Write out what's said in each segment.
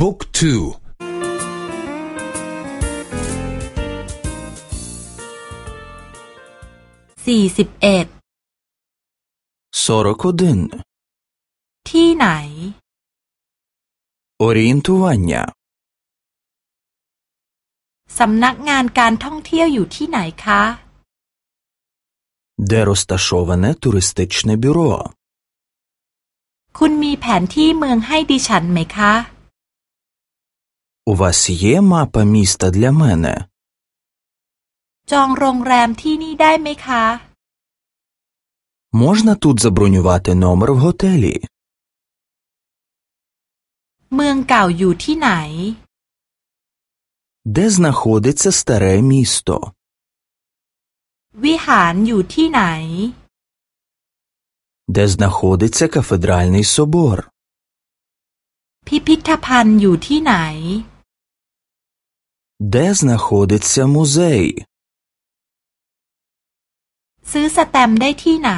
บุ๊กทูสี่สิบเอ็ด 41. ที่ไหน Орієнтування. สำนักงานการท่องเที่ยวอยู่ที่ไหนคะ Де розташоване туристичне бюро? คุณมีแผนที่เมืองให้ดิฉันไหมคะ У вас є мапа міста для мене? จองโรงแรมที่นี่ได้ไหมคะ Можна тут забронювати номер в готелі? เมืองเก่าอยู่ที่ไหน Де знаходиться старе місто? วิหารอยู่ที่ไหน Де знаходиться кафедральний собор? พิพิธภัณฑ์อยู่ที่ไหน Де знаходиться музей? ซื้อสแตมป์ได้ที่ไหน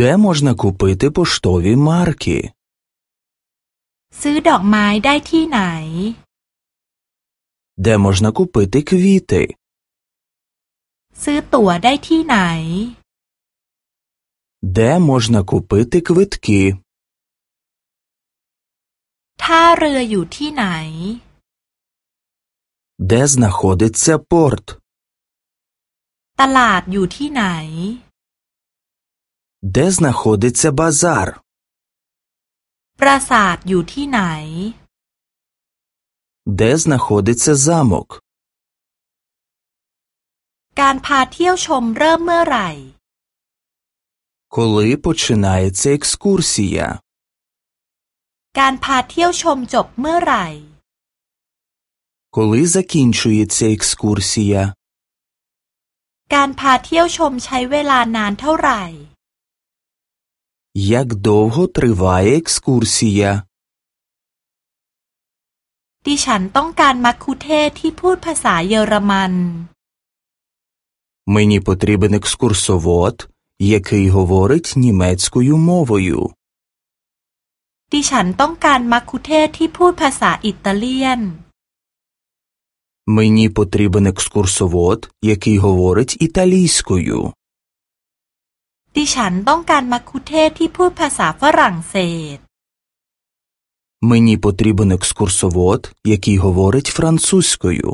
Де можна купити поштові марки? ซื้อดอกไม้ได้ที่ไหน Де можна купити квіти? ซื้อตั๋วได้ที่ไหน Де можна купити квитки? ท่าเรืออยู่ที่ไหน Де знаходиться порт? ตลาดอยู่ที่ไหน Де знаходиться базар? ปราสาทอยู่ที่ไหน Де знаходиться замок? การพาเที่ยวชมเริ่มเมื่อไหร่ Коли починається екскурсія? การพาเที่ยวชมจบเมื่อไหร่ Коли закінчується екскурсія? การพาเที่ยวชมใช้เวลานานเท่าไหร่ Як довго триває екскурсія? ดิฉันต้องการมัคคุเทศก์ที่พูดภาษาเยอรมัน Мені потрібен екскурсовод, який говорить німецькою мовою. ดิฉันต้องการมัคคุเทศก์ที่พูดภาษาอิตาเลียน Мені потрібен екскурсовод, який говорить італійською. ดิฉันต้องการมัคคุเทศก์ที่พูดภาษาฝรั่งเศส Мені потрібен екскурсовод, який говорить французькою.